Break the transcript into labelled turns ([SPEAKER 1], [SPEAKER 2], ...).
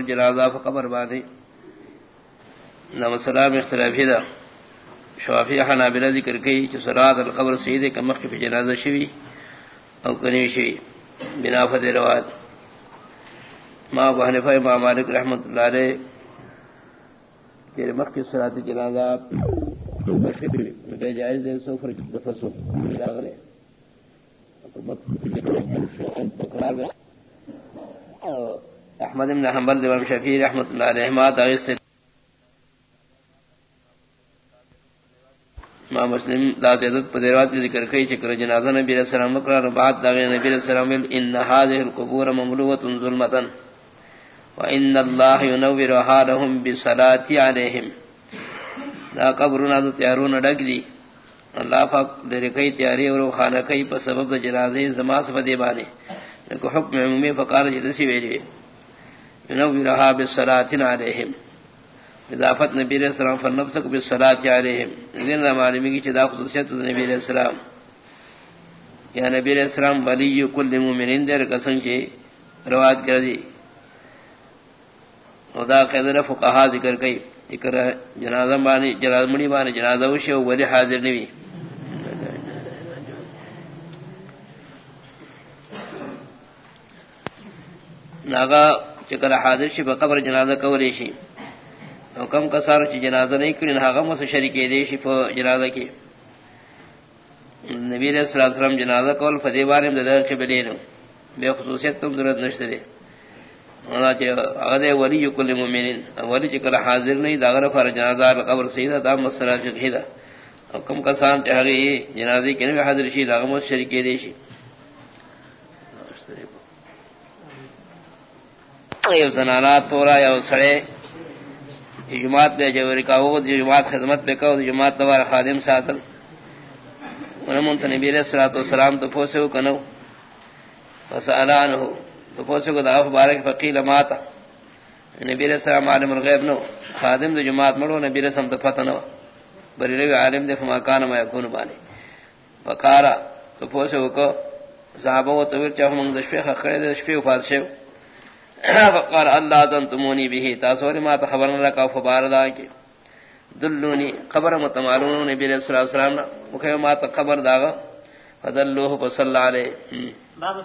[SPEAKER 1] جنازہ فقبر اختلافی دا۔ شوافی حنابلہ ذکر القبر کمخ کی جنازہ شوی او کنی شوی۔ بنا فتح رواد ما ابو حنفہ ما مالک رحمت اللہ علیہ۔ جیر مخ کی سرات جنازہ بے جائز دے سو فرق دفسو لاغلے احمد بن حنبل امام شفیع رحمۃ اللہ علیہ ما تعیش سے ما مسلم لا تعدد پدیرات کی ذکر کئی چکر جنازہ نبی علیہ السلام مقرار بعد داغی نبی علیہ السلام ان هذه القبور مملوۃ ظلمتا وان الله ينورها لهم بصلاه عليهم دا قبرنا تو تیارون ڈگ دی۔ اللہ پاک در کئی تیاری اور خانہ کئی پر سبب جنازے زما سفدی بانے۔ کو حکم عمومی فقال جلسی ویلی وی ينورها بالصلاه عليهم اضافت نبی علیہ السلام فرنفسک بالصلاه عليهم ذین معلومی کی چدا خصوصیت نبی علیہ السلام۔ یا نبی علیہ السلام ولی کل مومنین در قسم کے روایت کر دی خدا قدر فقہا ذکر کئی۔ ذکر جنازہ بانی، جنازہ مڑی بانی، جنازہ وشی ولی حاضر نبی ناغا چکل حاضر شی بقبر جنازہ کولی شی او کم کسارو چی جنازہ نہیں کری ناغا مس شرکی دے شی پا جنازہ کی نبی علیہ السلام جنازہ کول فدیبانی مدد چی بلینو بے خصوصیت تم ضرورت نشتے دے اللہ چی اغدے ولی کل مومنین ولی چکل حاضر نہیں داغر فار جنازہ قبر سیدہ دا مسئلہ فقہی دا او کم کسان چاہگئی جنازی کنوی حاضر شی داغا مس شرکی دے شی یو زنانات تورا یا سڑے جماعت بے جوری کا جماعت خدمت پہ کہ جماعت دوار خادم ساتل۔ ونمون تا نبی علیہ الصلوۃ والسلام تو پوسو کنو فسالانه تو پوسو کو دعو بارک فقیل ماتا۔ نبی علیہ السلام عالم الغیب نو، خادم دو جماعت مڑو، نبی علیہ السلام تو پتہ نو۔ بری روی عالم دے، فما کان ما یکون بانی۔ فقارا تو پوسو کو، صحابہ و تویر چاہو منگ دشپی خکڑے دشپی وفات شیو فقال اللہ تنتمونی بھی تاثور ما تخبرنا لکا فباردا کی. دلونی، قبر متمالون نبی علیہ السلام مکہ ما تخبر داغا فدلوہ فصل علیہ